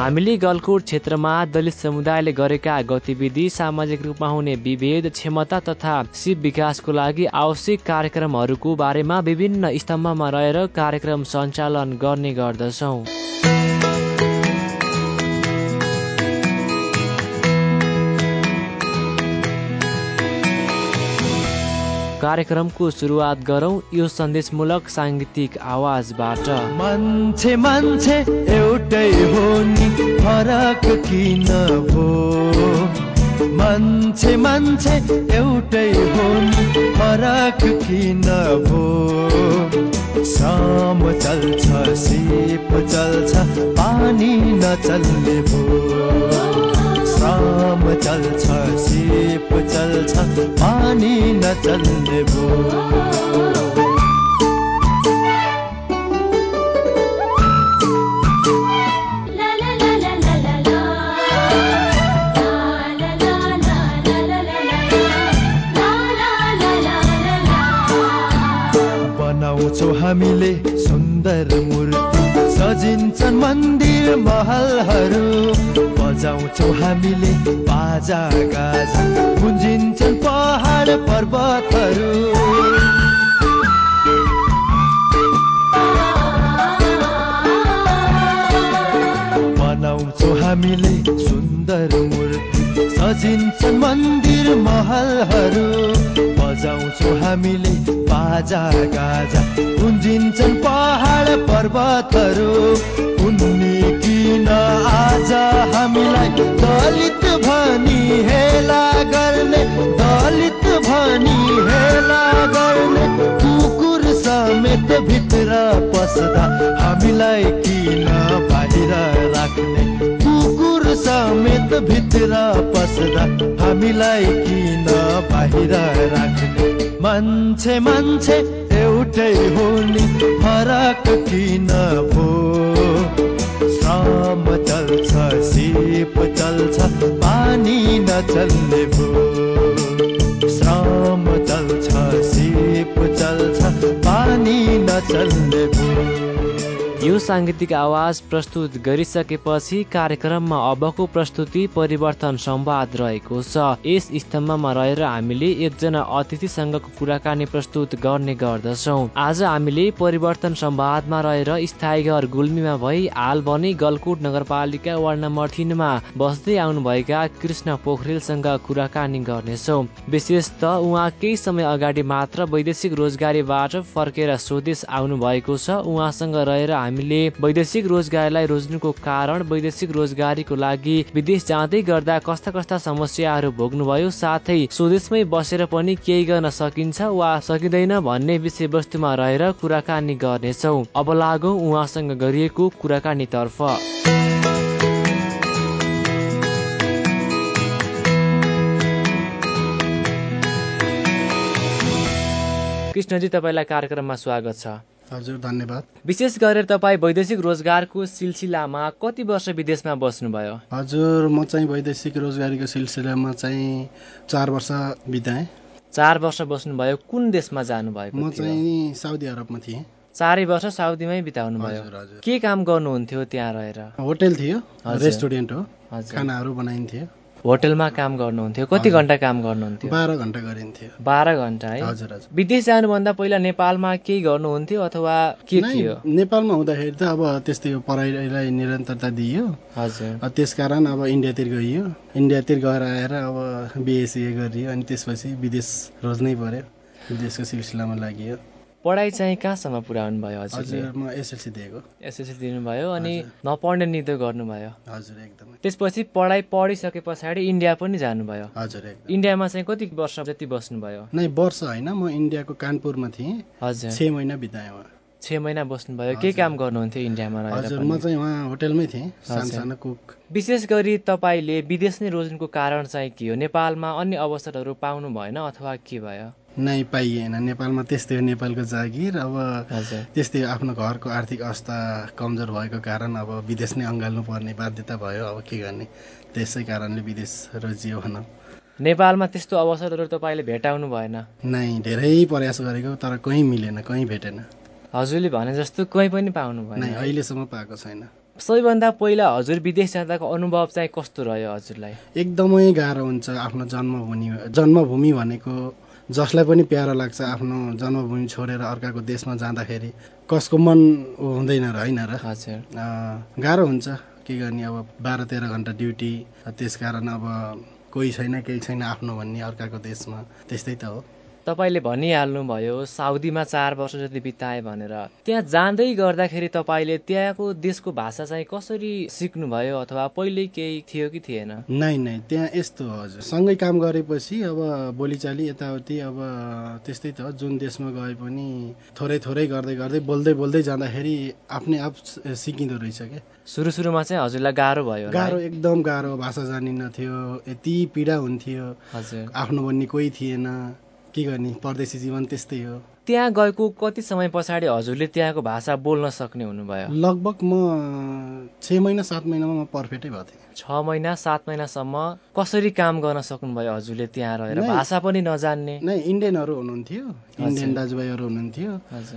हामीले गलकोट क्षेत्रमा दलित समुदायले गरेका गतिविधि सामाजिक रूपमा हुने विभेद क्षमता तथा शिव विकासको लागि आवश्यक कार्यक्रमहरूको बारेमा विभिन्न स्तम्भमा रहेर कार्यक्रम सञ्चालन गर्ने गर्दछौँ। कार्यक्रमको सुरुवात गरौँ। यो सन्देशमूलक साङ्गीतिक आवाजबाट। मान्छे मान्छे एउटै हो नि फरक किन भो मान्छे मान्छे एउटै हो नि फरक किन भो श्रम चल्छ सिप चल्छ पानी नचल्ने भो श्रम चल्छ सिप चल्छ पानी नचल्ने भो हामीले सुन्दर मूर्ति सजिन्छन् मन्दिर महलहरू। बजाउँछौ हामीले बाजा गाजा। गुन्जिन्छन् पहाड पर्वतहरू। बनाउँछौ हामीले सुन्दर मूर्ति। सजिन्छन् मन्दिर महलहरू। बजाउँछौ हामीले बाजा गाजा। गुन्जिन्छन् पहाड पर्वतहरू। उन्नी किन आज हामीलाई दलित भनी हेला गर्ने दलित भनी हेला गर्ने कुकुर समेत भित्र पस्दा हामीलाई किन बाहिर राख्ने? समेत भित्र पस्दा हामीलाई किन बाहिर राख्ने? मान्छे मान्छे एउटै हो नि फरक किन भो श्रम चल्छ सिप चल्छ पानी नचल्ने भो श्रम चल्छ सिप चल्छ पानी नचल्ने भो यो साङ्गीतिक आवाज प्रस्तुत गरिसकेपछि कार्यक्रममा अबको प्रस्तुति परिवर्तन संवाद रहेको छ। यस स्तम्भमा रहेर हामीले एकजना अतिथिसँगको कुराकानी प्रस्तुत गर्ने गर्दछौँ। आज हामीले परिवर्तन संवादमा रहेर स्थायी घर गुल्मीमा भई हाल भने गलकुट नगरपालिका वार्ड नम्बर तिनमा बस्दै आउनुभएका कृष्ण पोखरेलसँग कुराकानी गर्नेछौँ। विशेष त उहाँ केही समय अगाडि मात्र वैदेशिक रोजगारीबाट फर्केर स्वदेश आउनु भएको छ। उहाँसँग रहेर हामीले वैदेशिक रोजगारीलाई रोज्नुको कारण वैदेशिक रोजगारीको लागि विदेश जाँदै गर्दा कस्ता कस्ता समस्याहरू भोग्नुभयो। साथै स्वदेशमै बसेर पनि केही गर्न सकिन्छ वा सकिँदैन भन्ने विषयवस्तुमा रहेर कुराकानी गर्नेछौ। अब लागौ उहाँसँग गरिएको कुराकानीतर्फ। कृष्णजी तपाईँलाई कार्यक्रममा स्वागत छ। हजुर धन्यवाद। विशेष गरेर तपाईँ वैदेशिक रोजगारको सिलसिलामा कति वर्ष विदेशमा बस्नुभयो? हजुर म चाहिँ वैदेशिक रोजगारीको सिलसिलामा चाहिँ चार वर्ष बिताएँ। चार वर्ष बस्नुभयो कुन देशमा जानुभएको म? चाहिँ साउदी अरबमा थिएँ। चारै वर्ष साउदीमै बिताउनु भयो के काम गर्नुहुन्थ्यो त्यहाँ रहेर? होटेल थियो। रेस्टुरेन्ट हो। खानाहरू बनाइन्थ्यो। होटेलमा काम गर्नुहुन्थ्यो कति घन्टा काम गर्नुहुन्थ्यो? बाह्र घन्टा गरिन्थ्यो। बाह्र घन्टा है? हजुर हजुर। विदेश जानुभन्दा पहिला नेपालमा केही गर्नुहुन्थ्यो अथवा के थियो? नेपालमा हुँदाखेरि त अब त्यस्तै पढाइलाई निरन्तरता दिइयो। हजुर। अब त्यस कारण अब इन्डियातिर गइयो। इन्डियातिर गएर आएर अब बिएससिए गरियो अनि त्यसपछि विदेश रोज्नै पर्यो। विदेशको सिलसिलामा लागि पढाइ चाहिँ कहाँसम्म पुर्याउनु भयो हजुर म एसएलसी दिएको। एसएससी दिनुभयो अनि नपढ्ने निदो गर्नुभयो। हजुर एकदमै। त्यसपछि पढाइ पढिसके पछाडि इन्डिया पनि जानुभयो। हजुर इन्डियामा चाहिँ कति वर्ष जति बस्नुभयो? नै वर्ष होइन म इन्डियाको कानपुरमा थिएँ। हजुर। छ महिना बिताएँ उहाँ। छ महिना बस्नुभयो। के काम गर्नुहुन्थ्यो इन्डियामा रहेर हजुर? म चाहिँ उहाँ होटेलमै थिएँ सानसानो कुक। विशेष गरी तपाईँले विदेश नै रोज्नुको कारण चाहिँ के हो? नेपालमा अन्य अवसरहरू पाउनु भएन अथवा के भयो? नै पाइएन। नेपालमा त्यस्तै हो नेपालको जागिर। अब त्यस्तै आफ्नो घरको आर्थिक अवस्था कमजोर भएको कारण अब विदेश नै अँगाल्नु पर्ने बाध्यता भयो। अब के गर्ने? त्यसै कारणले विदेश रोजियो भनौँ नेपालमा त्यस्तो अवसरहरू तपाईँले भेटाउनु भएन? नै धेरै प्रयास गरेको तर कहीँ मिलेन कहीँ भेटेन। हजुरले भने जस्तो कोही पनि पाउनु भएन। नै अहिलेसम्म पाएको छैन। सबैभन्दा पहिला हजुर विदेश जाँदाको अनुभव चाहिँ कस्तो रह्यो हजुरलाई? एकदमै गाह्रो हुन्छ आफ्नो जन्मभूमि जन्मभूमि भनेको जसलाई पनि प्यारो लाग्छ आफ्नो जन्मभूमि छोडेर अर्काको देशमा जाँदाखेरि कसको मन हुँदैन र होइन र? हजुर। गाह्रो हुन्छ। के गर्ने अब बाह्र तेह्र घन्टा ड्युटी त्यस कारण अब कोही छैन केही छैन आफ्नो भन्ने अर्काको देशमा त्यस्तै त हो। तपाईँले भनिहाल्नुभयो साउदीमा चार वर्ष जति बिताए भनेर। त्यहाँ जाँदै गर्दाखेरि तपाईँले त्यहाँको देशको भाषा चाहिँ कसरी सिक्नुभयो अथवा पहिल्यै केही थियो कि थिएन? नै नै त्यहाँ यस्तो हजुर। सँगै काम गरेपछि अब बोलीचाली यताउति अब त्यस्तै त हो। जुन देशमा गए पनि थोरै थोरै गर्दै गर्दै बोल्दै बोल्दै जाँदाखेरि आफ्नै आप सिकिँदो रहेछ क्या सुरु सुरुमा चाहिँ हजुरलाई गाह्रो भयो? गाह्रो एकदम गाह्रो। भाषा जानिन्न थियो यति पीडा हुन्थ्यो। आफ्नो भन्ने कोही थिएन। के गर्ने? परदेशी जीवन त्यस्तै हो। त्यहाँ गएको कति समय पछाडि हजुरले त्यहाँको भाषा बोल्न सक्ने हुनुभयो? लगभग म छ महिना सात महिनामा म पर्फेक्टै भएको थिएँ। छ महिना सात महिनासम्म कसरी काम गर्न सक्नुभयो हजुरले त्यहाँ रहेर। भाषा पनि नजान्ने। नै इन्डियनहरू हुनुहुन्थ्यो। इन्डियन दाजुभाइहरू हुनुहुन्थ्यो।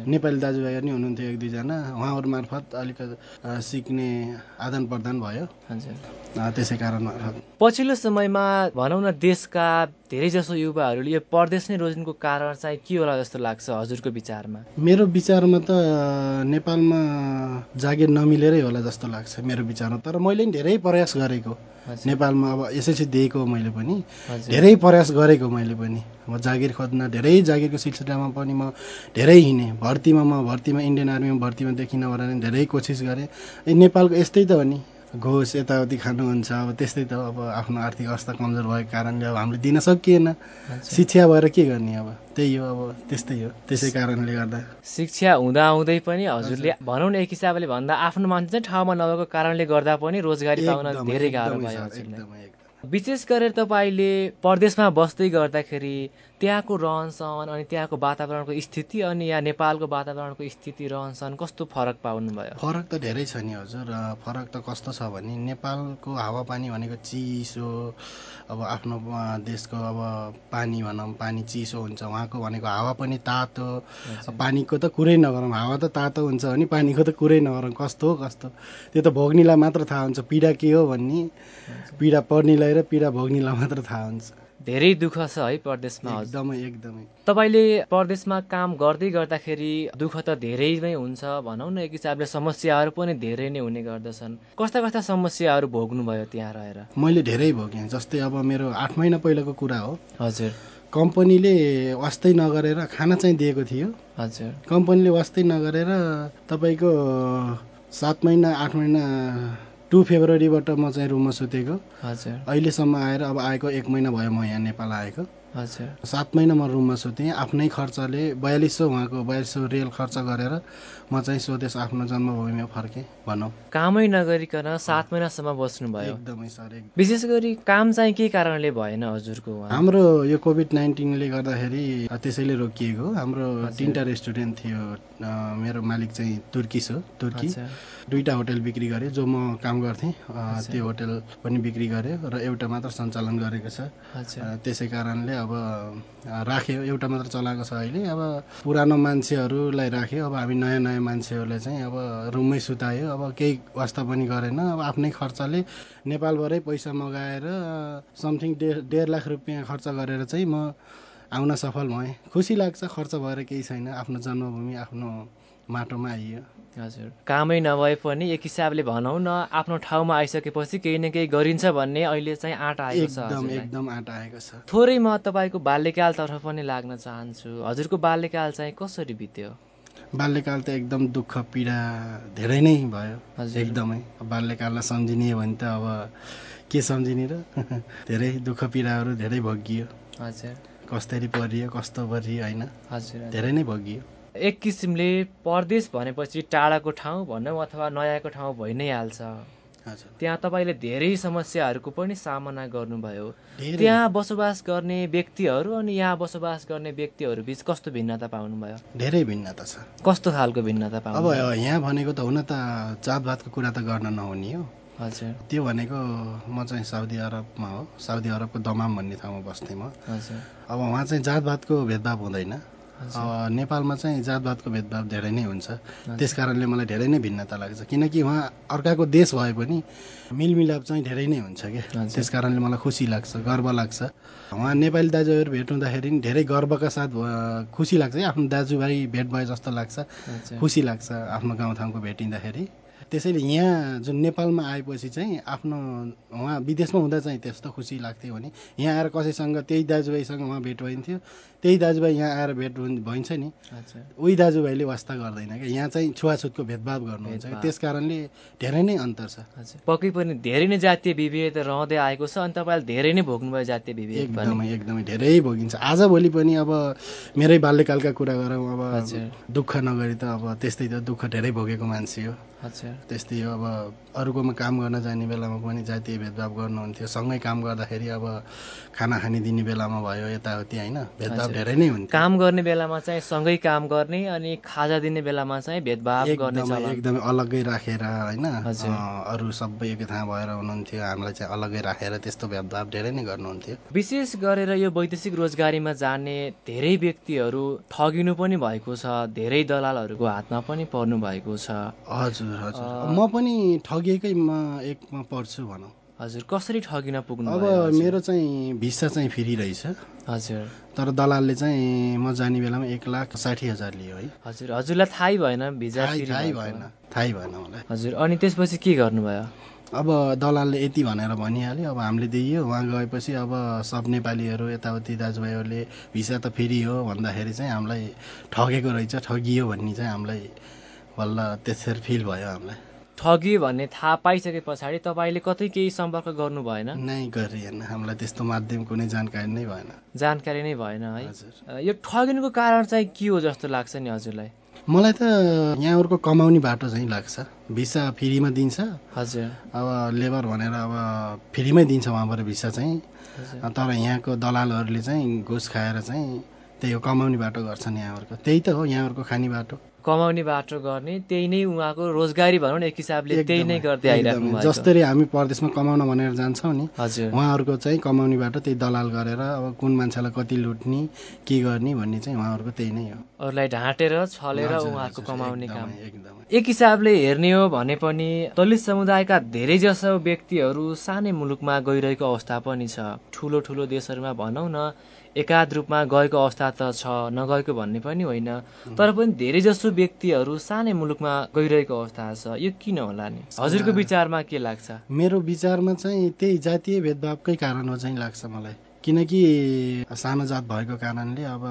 नेपाली दाजुभाइहरू नि हुनुहुन्थ्यो एक दुईजना। उहाँहरू मार्फत अलिक सिक्ने आदान प्रदान भयो। त्यसै कारण पछिल्लो समयमा भनौँ न देशका धेरै जसो युवाहरूले यो परदेश नै रोज्नुको कारण चाहिँ के होला जस्तो लाग्छ हजुरको विचारमा? मेरो विचारमा त नेपालमा जागिर नमिलेरै होला जस्तो लाग्छ मेरो विचारमा। तर मैले नि धेरै प्रयास गरेको। नेपालमा। अब एसएलसी दिएको मैले पनि। धेरै प्रयास गरेको मैले पनि। म जागिर खोज्न धेरै जागिरको सिलसिलामा पनि म धेरै हिँडेँ। भर्तीमा म भर्तीमा इन्डियन आर्मीमा भर्तीमा देखिन भनेर धेरै कोसिस गरेँ। ए नेपालको यस्तै त हो नि। घोस यताउति खानुहुन्छ अब त्यस्तै त अब आफ्नो आर्थिक अवस्था कमजोर भएको कारणले अब हामीले दिन सकिएन। शिक्षा भएर के गर्ने अब? त्यही हो अब त्यस्तै हो। त्यसै कारणले गर्दा। शिक्षा हुँदा हुँदै पनि हजुरले भनौँ न एक हिसाबले भन्दा आफ्नो मान्छे चाहिँ ठाउँमा नभएको कारणले गर्दा पनि रोजगारी पाउन धेरै गाह्रो भयो। विशेष गरेर तपाईँले परदेशमा बस्दै गर्दाखेरि त्यहाँको रहनसहन अनि त्यहाँको वातावरणको स्थिति अनि यहाँ नेपालको वातावरणको स्थिति रहनसहन कस्तो फरक पाउनुभयो? फरक त धेरै छ नि हजुर र फरक त कस्तो छ भने नेपालको हावापानी भनेको चिसो अब आफ्नो देशको अब पानी भनौँ पानी चिसो हुन्छ उहाँको भनेको हावा पनि तातो पानीको त कुरै नगरौँ हावा त तातो हुन्छ भने पानीको त कुरै नगरौँ कस्तो हो कस्तो? त्यो त भोग्नेलाई मात्र थाहा हुन्छ पीडा के हो भन्ने? पीडा पर्नेलाई र पीडा भोग्नेलाई मात्र थाहा हुन्छ। धेरै दुःख छ है परदेशमा एकदमै एकदमै। तपाईँले परदेशमा काम गर्दै गर्दाखेरि दुःख त धेरै नै हुन्छ भनौँ न एक हिसाबले समस्याहरू पनि धेरै नै हुने गर्दछन्। कस्ता कस्ता समस्याहरू भोग्नुभयो त्यहाँ रहेर? मैले धेरै भोगेँ जस्तै अब मेरो आठ महिना पहिलाको कुरा हो। हजुर। कम्पनीले वास्तै नगरेर खाना चाहिँ दिएको थियो। हजुर। कम्पनीले वास्तै नगरेर तपाईँको सात महिना आठ महिना टु फेब्रुअरीबाट म चाहिँ रुममा सुतेको। हजुर। अहिलेसम्म आएर अब आएको एक महिना भयो म यहाँ नेपाल आएको। हजुर। सात महिना म रुममा सुतेँ आफ्नै खर्चले बयालिस सौ उहाँको बयालिस सौ रियल खर्च गरेर म चाहिँ स्वदेश आफ्नो जन्मभूमिमा फर्केँ भनौँ। कामै नगरिकन सात महिनासम्म बस्नुभयो। एकदमै सर एकदम। विशेष गरी काम चाहिँ के कारणले भएन हजुरको हाम्रो यो कोभिड नाइन्टिनले गर्दाखेरि त्यसैले रोकिएको। हाम्रो तिनवटा रेस्टुरेन्ट थियो मेरो मालिक चाहिँ तुर्किस हो तुर्की। दुईवटा होटल बिक्री गरेँ जो म काम गर्थेँ। त्यो होटल पनि बिक्री गरेँ र एउटा मात्र सञ्चालन गरेको छ। त्यसै कारणले अब राख्यो एउटा मात्र चलाएको छ अहिले। अब पुरानो मान्छेहरूलाई राख्यो अब हामी नयाँ नयाँ मान्छेहरूलाई चाहिँ अब रुममै सुतायो। अब केही वास्ता पनि गरेन। अब आफ्नै खर्चले नेपालबाटै पैसा मगाएर समथिङ डेढ डेढ लाख रुपियाँ खर्च गरेर चाहिँ म आउन सफल भएँ। खुसी लाग्छ खर्च भएर केही छैन। आफ्नो जन्मभूमि आफ्नो माटोमा आइयो। हजुर। कामै नभए पनि एक हिसाबले भनौँ न आफ्नो ठाउँमा आइसकेपछि केही न केही गरिन्छ भन्ने अहिले चाहिँ आँट आएको छ एकदम। एकदम आँट आएको छ। थोरै म तपाईँको बाल्यकालतर्फ पनि लाग्न चाहन्छु। हजुरको बाल्यकाल चाहिँ कसरी बित्यो? बाल्यकाल त एकदम दुःख पीडा धेरै नै भयो। एकदमै। बाल्यकाललाई सम्झिने हो भने त अब के सम्झिने र? धेरै दुःख पीडाहरू धेरै भोगियो। हजुर। कस्तरी परियो कस्तो परियो होइन? हजुर। धेरै नै भोगियो। एक किसिमले परदेश भनेपछि टाढाको ठाउँ भनौँ अथवा नयाँको ठाउँ भइ नै हाल्छ। हजुर। त्यहाँ तपाईँले धेरै समस्याहरूको पनि सामना गर्नुभयो। त्यहाँ बसोबास गर्ने व्यक्तिहरू अनि यहाँ बसोबास गर्ने व्यक्तिहरू बिच कस्तो भिन्नता पाउनुभयो? धेरै भिन्नता छ। कस्तो खालको भिन्नता अब पाउनुभयो? यहाँ भनेको त हुन त जातभातको कुरा त गर्न नहुने हो। हजुर। त्यो भनेको म चाहिँ साउदी अरबमा हो। साउदी अरबको दमाम भन्ने ठाउँमा बस्थेँ म। हजुर। अब उहाँ चाहिँ जातभातको भेदभाव हुँदैन। अब नेपालमा चाहिँ जातभातको भेदभाव धेरै नै हुन्छ। त्यस कारणले मलाई धेरै नै भिन्नता लाग्छ। किनकि उहाँ अर्काको देश भए पनि मिलमिलाप चाहिँ धेरै नै हुन्छ क्या। त्यस कारणले मलाई खुसी लाग्छ गर्व लाग्छ। उहाँ नेपाली दाजुभाइहरू भेट हुँदाखेरि नि धेरै गर्वका साथ खुसी लाग्छ। क्या आफ्नो दाजुभाइ भेट भए जस्तो लाग्छ। खुसी लाग्छ आफ्नो गाउँठाउँको भेटिँदाखेरि। त्यसैले यहाँ जुन नेपालमा आएपछि चाहिँ आफ्नो उहाँ विदेशमा हुँदा चाहिँ त्यस्तो खुसी लाग्थ्यो भने यहाँ आएर कसैसँग त्यही दाजुभाइसँग उहाँ भेट भइन्थ्यो। त्यही दाजुभाइ यहाँ आएर भेट भइन्छ नि। उही दाजुभाइले वास्ता गर्दैन क्या। यहाँ चाहिँ छुवाछुतको भेदभाव गर्नुहुन्छ। त्यस कारणले धेरै नै अन्तर छ। हजुर पक्कै पनि धेरै नै जातीय विभेद रहँदै आएको छ अनि तपाईँले धेरै नै भोग्नुभयो जातीय विभेद एकदमै एकदमै धेरै भोगिन्छ। आजभोलि पनि अब मेरै बाल्यकालका कुरा गरौँ। अब हजुर दुःख नगरी त अब त्यस्तै त दुःख धेरै भोगेको मान्छे हो। हजुर त्यस्तै हो अब अरूकोमा काम गर्न जाने बेलामा पनि जातीय भेदभाव गर्नुहुन्थ्यो। सँगै काम गर्दाखेरि अब खाना खाने दिने बेलामा भयो यताउति होइन भेदभाव। धेरै नै हुन्थ्यो। काम गर्ने बेलामा चाहिँ सँगै काम गर्ने अनि खाजा दिने बेलामा चाहिँ भेदभाव गर्ने एकदमै अलग्गै राखेर होइन अरू सबै एक ठाउँ भएर हुनुहुन्थ्यो। हामीलाई चाहिँ अलग्गै राखेर त्यस्तो भेदभाव धेरै नै गर्नुहुन्थ्यो। विशेष गरेर यो वैदेशिक रोजगारीमा जाने धेरै व्यक्तिहरू ठगिनु पनि भएको छ धेरै दलालहरूको हातमा पनि पर्नु भएको छ। हजुर हजुर। म पनि ठगिएकैमा एकमा पर्छु भनौँ। हजुर कसरी ठगिन पुग्नु अब? मेरो चाहिँ भिसा चाहिँ फ्री रहेछ। हजुर। तर दलालले चाहिँ म जाने बेलामा एक लाख साठी हजार लियो है। हजुर हजुरलाई थाहै भएन भिजा थाहै? भएन थाहै भएन मलाई। हजुर अनि त्यसपछि के गर्नुभयो? अब दलालले यति भनेर भनिहाल्यो अब हामीले दिइयो उहाँ गएपछि अब सब नेपालीहरू यताउति दाजुभाइहरूले भिसा त फ्री हो भन्दाखेरि चाहिँ हामीलाई ठगेको रहेछ ठगियो भन्ने चाहिँ हामीलाई बल्ल त्यसरी फिल भयो हामीलाई। ठगियो भन्ने थाहा पाइसके पछाडि तपाईँले कतै केही सम्पर्क गर्नु भएन? नै गरिएन। हामीलाई त्यस्तो माध्यम कुनै जानकारी नै भएन। जानकारी नै भएन है? यो ठगिनुको कारण चाहिँ के हो जस्तो लाग्छ नि हजुरलाई? मलाई त यहाँहरूको कमाउने बाटो चाहिँ लाग्छ। भिसा फ्रीमा दिन्छ। हजुर। अब लेबर भनेर अब फ्रीमै दिन्छ उहाँबाट भिसा चाहिँ। तर यहाँको दलालहरूले चाहिँ घुस खाएर चाहिँ त्यही हो कमाउने बाटो गर्छन् यहाँहरूको। त्यही त हो यहाँहरूको खाने बाटो। कमाउने बाटो गर्ने त्यही नै उहाँको रोजगारी भनौँ न एक हिसाबले त्यही नै गर्दै। भएको जसरी हामी परदेशमा कमाउन भनेर जान्छौँ नि हजुर। उहाँहरूको चाहिँ कमाउने बाटो त्यही दलाल गरेर अब कुन मान्छेलाई कति लुट्ने के गर्ने भन्ने चाहिँ उहाँहरूको त्यही नै हो। अरूलाई ढाँटेर छलेर उहाँहरूको कमाउने काम। एक हिसाबले हेर्ने हो भने पनि दलित समुदायका धेरैजसो व्यक्तिहरू सानै मुलुकमा गइरहेको अवस्था पनि छ। ठुलो ठुलो देशहरूमा भनौँ न एकाध रूपमा गएको अवस्था त छ नगएको भन्ने पनि होइन। तर पनि धेरैजसो व्यक्तिहरू सानै मुलुकमा गइरहेको अवस्था छ। यो किन होला नि? हजुरको विचारमा के लाग्छ? मेरो विचारमा चाहिँ त्यही जातीय भेदभावकै कारण हो चाहिँ लाग्छ मलाई। किनकि सानो जात भएको कारणले अब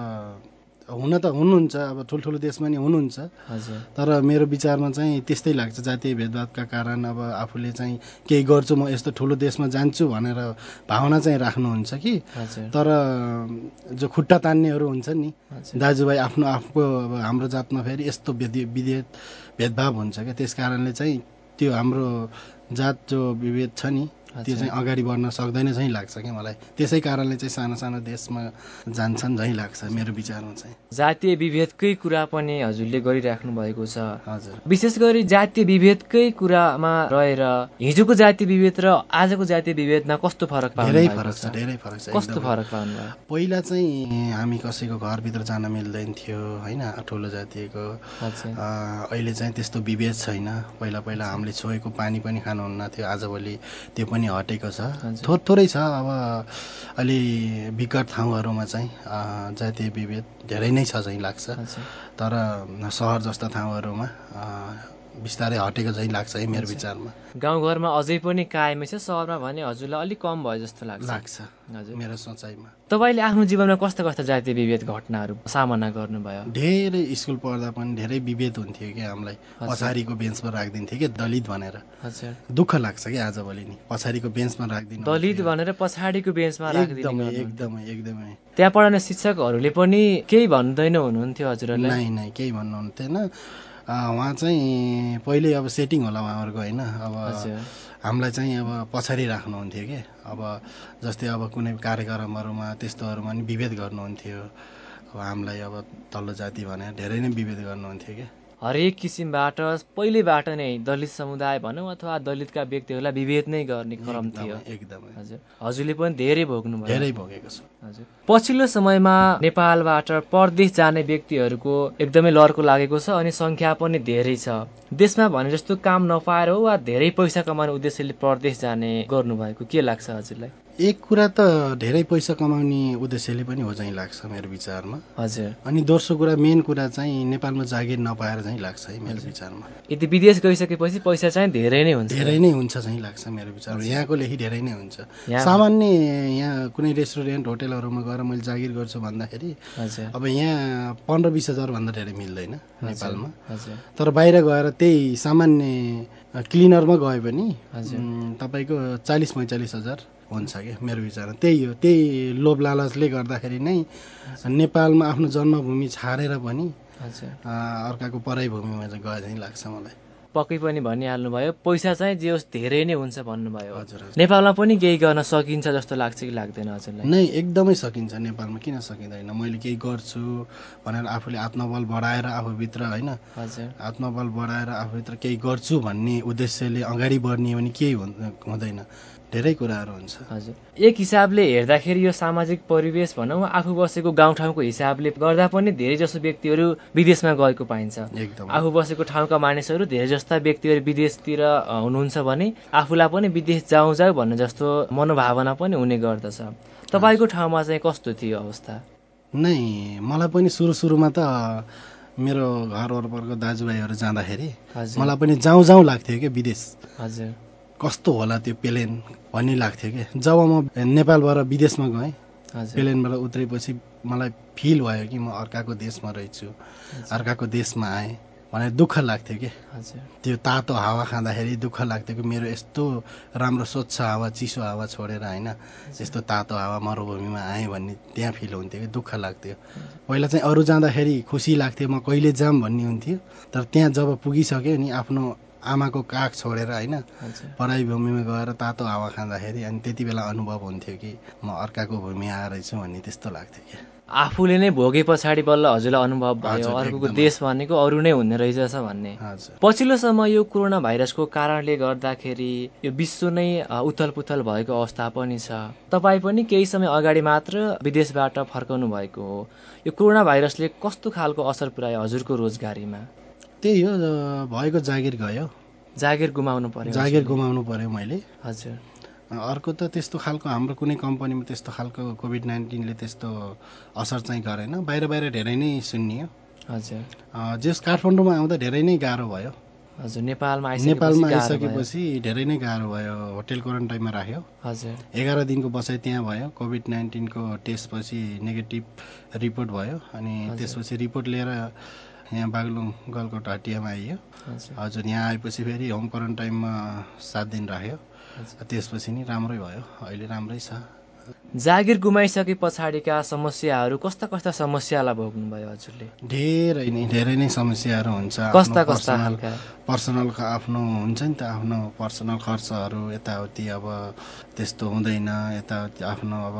हुन त हुनुहुन्छ अब ठुल्ठुलो देशमा नि हुनुहुन्छ। तर मेरो विचारमा चाहिँ त्यस्तै लाग्छ जातीय भेदभावका कारण अब आफूले चाहिँ केही गर्छु म यस्तो ठुलो देशमा जान्छु भनेर भावना चाहिँ राख्नुहुन्छ कि। तर जो खुट्टा तान्नेहरू हुन्छ नि दाजुभाइ आफ्नो आफूको अब हाम्रो जातमा फेरि यस्तो विभेद भेदभाव हुन्छ क्या त्यस कारणले चाहिँ त्यो हाम्रो जात जो विभेद छ नि त्यो। चाहिँ अगाडि बढ्न सक्दैन चाहिँ लाग्छ क्या मलाई। त्यसै कारणले चाहिँ सानो सानो देशमा जान्छन् झैँ लाग्छ मेरो विचारमा चाहिँ। जातीय विभेदकै कुरा पनि हजुरले गरिराख्नु भएको छ। हजुर। विशेष गरी जातीय विभेदकै कुरामा रहेर हिजोको जातीय विभेद र आजको जातीय विभेदमा कस्तो फरक धेरै फरक छ? धेरै फरक छ कस्तो। फरक पहिला चाहिँ हामी कसैको घरभित्र जान मिल्दैन थियो होइन ठुलो जातिको। अहिले चाहिँ त्यस्तो विभेद छैन। पहिला पहिला हामीले छोएको पानी पनि खानुहुन्न थियो आजभोलि त्यो पनि हटेको छ। थोर थोरै छ। अब अलि विकट ठाउँहरूमा चाहिँ जातीय विभेद धेरै नै छ चाहिँ लाग्छ। तर सहर जस्ता ठाउँहरूमा बिस्तारै हटेको चाहिँ लाग्छ है मेरो विचारमा। गाउँघरमा अझै पनि कायमै छ सहरमा भने हजुरलाई अलिक कम भयो जस्तो लाग्छ। लाग्छ हजुर। मेरो सोचाइमा। तपाईँले आफ्नो जीवनमा कस्ता कस्ता जातीय विभेद घटनाहरू सामना गर्नुभयो? धेरै स्कुल पढ्दा पनि धेरै विभेद हुन्थ्यो कि हामीलाई। पछाडिको बेन्चमा राखिदिन्थ्यो कि दलित भनेर। हजुर। दुःख लाग्छ कि आजभोलि नि। पछाडिको बेन्चमा राखिदिनु दलित भनेर पछाडिको बेन्चमा राखिदिने एकदमै। एकदमै एकदमै। त्यहाँ पढाउने शिक्षकहरूले पनि केही भन्दैन हुनुहुन्थ्यो हजुरहरूलाई केही भन्नुहुन्थेन। उहाँ चाहिँ पहिले अब सेटिङ होला उहाँहरूको होइन। अब हामीलाई चाहिँ अब पछाडि राख्नुहुन्थ्यो कि? अब जस्तै अब कुनै कार्यक्रमहरूमा त्यस्तोहरूमा नि विभेद गर्नुहुन्थ्यो। अब हामीलाई अब तल्लो जाति भनेर धेरै नै विभेद गर्नुहुन्थ्यो कि? हरेक किसिमबाट पहिलेबाट नै दलित समुदाय भनौँ अथवा दलितका व्यक्तिहरूलाई विभेद नै गर्ने क्रम थियो। एकदमै। एकदमै हजुर। हजुरले पनि धेरै भोग्नुभयो धेरै भोगेको छु। हजुर। पछिल्लो समयमा नेपालबाट परदेश जाने व्यक्तिहरूको एकदमै लर्को लागेको छ अनि सङ्ख्या पनि धेरै छ। देशमा भने जस्तो काम नपाएर हो वा धेरै पैसा कमाउने उद्देश्यले परदेश जाने गर्नुभएको के लाग्छ हजुरलाई? एक कुरा त धेरै पैसा कमाउने उद्देश्यले पनि हो चाहिँ लाग्छ मेरो विचारमा। हजुर। अनि दोस्रो कुरा मेन कुरा चाहिँ नेपालमा जागिर नपाएर चाहिँ लाग्छ है मेरो विचारमा। यदि विदेश गइसकेपछि पैसा चाहिँ धेरै नै हुन्छ। धेरै नै हुन्छ चाहिँ लाग्छ मेरो विचारमा। यहाँको लेखी धेरै नै हुन्छ। सामान्य यहाँ कुनै रेस्टुरेन्ट होटेलहरूमा गएर मैले जागिर गर्छु भन्दाखेरि अब यहाँ पन्ध्र बिस हजारभन्दा धेरै मिल्दैन नेपालमा। तर बाहिर गएर त्यही सामान्य क्लिनरमा गए पनि हजुर। उम्, तपाईँको चालिस पैँचालिस हजार हुन्छ क्या मेरो विचारमा। त्यही हो त्यही लोभ लालचले गर्दाखेरि नै नेपालमा आफ्नो जन्मभूमि छाडेर पनि अर्काको पराई भूमिमा चाहिँ गए चाहिँ लाग्छ मलाई। पक्कै पनि भनिहाल्नुभयो। पैसा चाहिँ जे होस् धेरै नै हुन्छ भन्नुभयो। हजुर नेपालमा पनि केही गर्न सकिन्छ जस्तो लाग्छ कि लाग्दैन हजुरलाई? नै एकदमै सकिन्छ नेपालमा। किन सकिँदैन? मैले केही गर्छु भनेर आफूले आत्मबल बढाएर आफूभित्र होइन? हजुर। आत्मबल बढाएर आफूभित्र केही गर्छु भन्ने उद्देश्यले अगाडि बढ्ने भने केही हुँदैन। धेरै कुराहरू हुन्छ। हजुर। एक हिसाबले हेर्दाखेरि यो सामाजिक परिवेश भनौँ आफू बसेको गाउँठाउँको हिसाबले गर्दा पनि धेरै जसो व्यक्तिहरू विदेशमा गएको पाइन्छ। एकदम। आफू बसेको ठाउँका मानिसहरू धेरै जस्ता व्यक्तिहरू विदेशतिर हुनुहुन्छ भने आफूलाई पनि विदेश जाउँ जाउँ भन्ने जस्तो मनोभावना पनि हुने गर्दछ। तपाईँको ठाउँमा चाहिँ कस्तो थियो अवस्था? नै मलाई पनि सुरु सुरुमा त मेरो घर वरपरको दाजुभाइहरू जाँदाखेरि मलाई पनि जाउँ जाउँ लाग्थ्यो क्या विदेश। हजुर। कस्तो होला त्यो प्लेन भन्ने लाग्थ्यो क्या जब म नेपालबाट विदेशमा गएँ प्लेनबाट उत्रेपछि मलाई फिल भयो कि म अर्काको देशमा रहेछु अर्काको देशमा आएँ भनेर दुःख लाग्थ्यो कि? त्यो तातो हावा खाँदाखेरि दुःख लाग्थ्यो कि मेरो यस्तो राम्रो स्वच्छ हावा चिसो हावा छोडेर होइन यस्तो तातो हावा मरुभूमिमा आएँ भन्ने त्यहाँ फिल हुन्थ्यो कि दुःख लाग्थ्यो। पहिला चाहिँ अरू जाँदाखेरि खुसी लाग्थ्यो म कहिले जाम भन्ने हुन्थ्यो तर त्यहाँ जब पुगिसक्यो नि आफ्नो आमाको काख छोडेर होइन पढाइ भूमिमा गएर तातो हावा खाँदाखेरि अनि त्यति बेला अनुभव हुन्थ्यो कि म अर्काको भूमि आएर रहेछु भन्ने त्यस्तो लाग्थ्यो क्या। आफूले नै भोगे पछाडि बल्ल हजुरलाई अनुभव भयो एकदमै। देश भनेको अरू नै हुने रहेछ भन्ने। पछिल्लो समय यो कोरोना भाइरसको कारणले गर्दाखेरि यो विश्व नै उथल पुथल भएको अवस्था पनि छ। तपाईँ पनि केही समय अगाडि मात्र विदेशबाट फर्काउनु भएको हो। यो कोरोना भाइरसले कस्तो खालको असर पुर्यायो हजुरको रोजगारीमा? त्यही हो भएको जागिर गयो। जागिर गुमाउनु पर्यो। जागिर गुमाउनु पर्यो मैले। हजुर। अर्को त त्यस्तो खालको हाम्रो कुनै कम्पनीमा त्यस्तो खालको कोभिड नाइन्टिनले त्यस्तो असर चाहिँ गरेन। बाहिर बाहिर धेरै नै सुनियो हजुर। जस काठमाडौँमा आउँदा धेरै नै गाह्रो भयो। हजुर नेपालमा नेपालमा। आइसकेपछि धेरै नै गाह्रो भयो। होटेल क्वारेन्टाइनमा राख्यो। हजुर। एघार दिनको बसाइ त्यहाँ भयो। कोभिड नाइन्टिनको टेस्टपछि नेगेटिभ रिपोर्ट भयो। अनि त्यसपछि रिपोर्ट लिएर यहाँ बागलुङ गलकोट हटियामा आइयो। हजुर। हजुर यहाँ आएपछि फेरि होम क्वारेन्टाइनमा सात दिन राख्यो त्यसपछि नि राम्रै भयो। अहिले राम्रै छ। जागिर गुमाइसके पछाडिका समस्याहरू कस्ता कस्ता समस्यालाई भोग्नुभयो हजुरले? धेरै नै धेरै नै समस्याहरू हुन्छ कस्ता कस्ता पर्सनलको आफ्नो हुन्छ नि त आफ्नो पर्सनल खर्चहरू यताउति अब त्यस्तो हुँदैन यताउति आफ्नो अब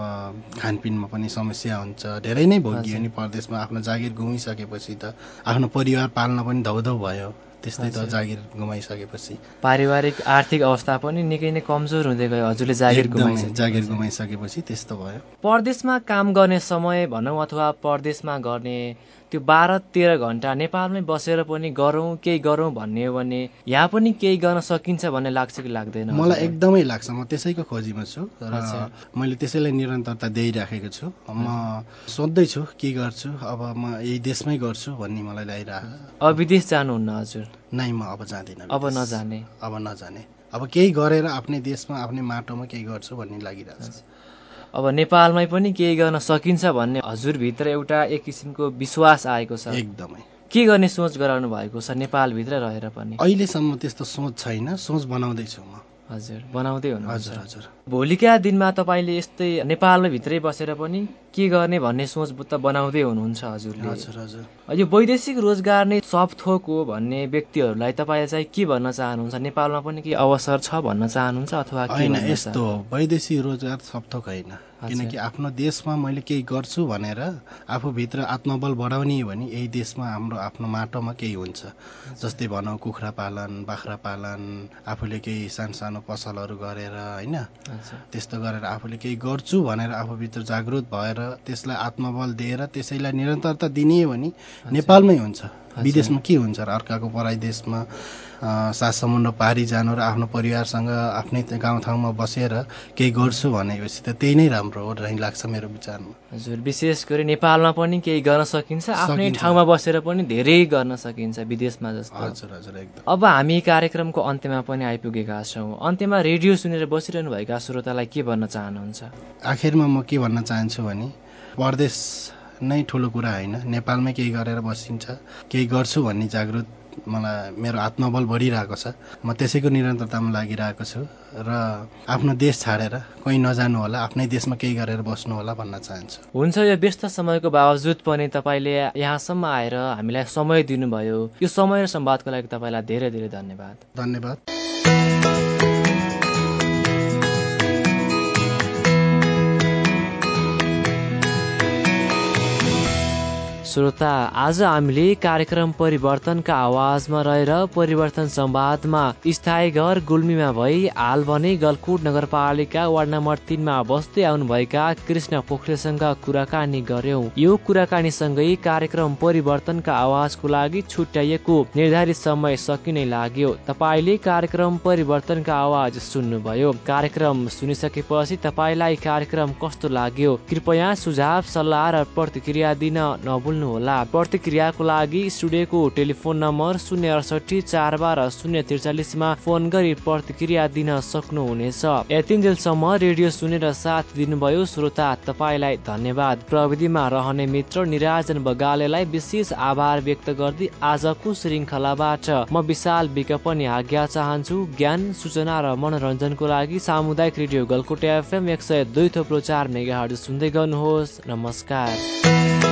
खानपिनमा पनि समस्या हुन्छ। धेरै नै भोगियो नि परदेशमा आफ्नो जागिर गुमिसकेपछि त आफ्नो परिवार पाल्न पनि धौधौ भयो। त्यस्तै त जागिर गुमाइसकेपछि। पारिवारिक आर्थिक अवस्था पनि निकै नै कमजोर हुँदै गयो। हजुरले जागिर जागिर गुमाइसकेपछि त्यस्तो भयो। परदेशमा काम गर्ने समय भनौँ अथवा परदेशमा गर्ने त्यो बाह्र तेह्र घन्टा नेपालमै बसेर पनि गरौँ केही गरौँ भन्ने हो भने यहाँ पनि केही गर्न सकिन्छ भन्ने लाग्छ कि लाग्दैन? मलाई एकदमै लाग्छ। म त्यसैको खोजीमा छु र मैले त्यसैलाई निरन्तरता दिइराखेको छु। म सोध्दैछु के गर्छु अब म यही देशमै गर्छु भन्ने मलाई लागिरहेको अब विदेश जानुहुन्न हजुर? नै म अब जाँदिनँ अब। नजाने। अब नजाने। अब केही गरेर आफ्नै देशमा आफ्नै माटोमा केही गर्छु भन्ने लागिरहेको छ। अब नेपालमै पनि केही गर्न सकिन्छ भन्ने हजुरभित्र एउटा एक किसिमको विश्वास आएको छ। एकदमै। के गर्ने सोच गराउनु भएको छ नेपालभित्र रहेर पनि? अहिलेसम्म त्यस्तो सोच छैन। सोच बनाउँदैछु म। हजुर बनाउँदै हुनुहुन्छ। हजुर हजुर। भोलिका दिनमा तपाईँले यस्तै नेपालमै भित्रै बसेर पनि के गर्ने भन्ने सोच त बनाउँदै हुनुहुन्छ हजुरले। हजुर हजुर। यो वैदेशिक रोजगार नै सब थोक हो भन्ने व्यक्तिहरूलाई तपाईँले चाहिँ के भन्न चाहनुहुन्छ? नेपालमा पनि के अवसर छ भन्न चाहनुहुन्छ अथवा यस्तो हो। वैदेशिक रोजगार सबथोक होइन। किनकि आफ्नो देशमा मैले केही गर्छु भनेर आफूभित्र आत्मबल बढाउने हो भने यही देशमा हाम्रो आफ्नो माटोमा केही हुन्छ। जस्तै भनौँ कुखुरा पालन बाख्रा पालन आफूले केही सानो सानो पसलहरू गरेर होइन? त्यस्तो गरेर आफूले केही गर्छु भनेर आफूभित्र जागृत भएर त्यसलाई आत्मबल दिएर त्यसैलाई निरन्तरता दिने हो भने नेपालमै हुन्छ। विदेशमा के हुन्छ र अर्काको पराई देशमा सात समुद्र पारी जानु र आफ्नो परिवारसँग आफ्नै गाउँठाउँमा बसेर केही गर्छु भनेपछि त त्यही नै राम्रो हो र लाग्छ मेरो विचारमा। हजुर विशेष गरी नेपालमा पनि केही गर्न सकिन्छ आफ्नै। ठाउँमा बसेर पनि धेरै गर्न सकिन्छ विदेशमा जस्तो। हजुर हजुर एकदम। अब हामी कार्यक्रमको अन्त्यमा पनि आइपुगेका छौँ। अन्त्यमा रेडियो सुनेर बसिरहनु भएका श्रोतालाई के भन्न चाहनुहुन्छ? आखिरमा म के भन्न चाहन्छु भने परदेश नै ठुलो कुरा होइन। नेपालमै केही गरेर बसिन्छ। केही गर्छु भन्ने जागृत मलाई मेरो आत्मबल बढिरहेको छ। म त्यसैको निरन्तरतामा लागिरहेको छु र आफ्नो देश छाडेर कहीँ नजानु होला आफ्नै देशमा केही गरेर बस्नु होला भन्न चाहन्छु। हुन्छ यो व्यस्त समयको बावजुद पनि तपाईँले यहाँसम्म आएर हामीलाई समय दिनुभयो। यो समय र संवादको लागि तपाईँलाई धेरै धेरै धन्यवाद। धन्यवाद। श्रोता आज हामीले कार्यक्रम परिवर्तनका आवाजमा रहेर परिवर्तन संवादमा स्थायी घर गुल्मीमा भई हाल भने गलकुट नगरपालिका वार्ड नम्बर तिनमा बस्दै आउनुभएका कृष्ण पोखरेलसँग कुराकानी गर्यौं। यो कुराकानीसँगै कार्यक्रम परिवर्तनका आवाजको लागि छुट्याइएको निर्धारित समय सकिनै लाग्यो। तपाईँले कार्यक्रम परिवर्तनका आवाज सुन्नुभयो। कार्यक्रम सुनिसकेपछि तपाईँलाई कार्यक्रम कस्तो लाग्यो? कृपया सुझाव सल्लाह र प्रतिक्रिया दिन नभुल्नुहोला प्रतिक्रियाको लागि स्टुडियोको टेलिफोन नम्बर शून्य अडसठी चार बाह्र शून्य त्रिचालिसमा फोन गरी प्रतिक्रिया दिन सक्नुहुनेछ। यतिन्जेलसम्म रेडियो सुनेर साथ दिनुभयो। श्रोता तपाईँलाई धन्यवाद। प्रविधिमा रहने मित्र निराजन बगालेलाई विशेष आभार व्यक्त गर्दै आजको श्रृङ्खलाबाट म विशाल विक पनि आज्ञा चाहन्छु। ज्ञान सूचना र मनोरञ्जनको लागि सामुदायिक रेडियो गलकोटे एफएम एक सय दुई थोप्रो चार मेगा सुन्दै गर्नुहोस्। नमस्कार।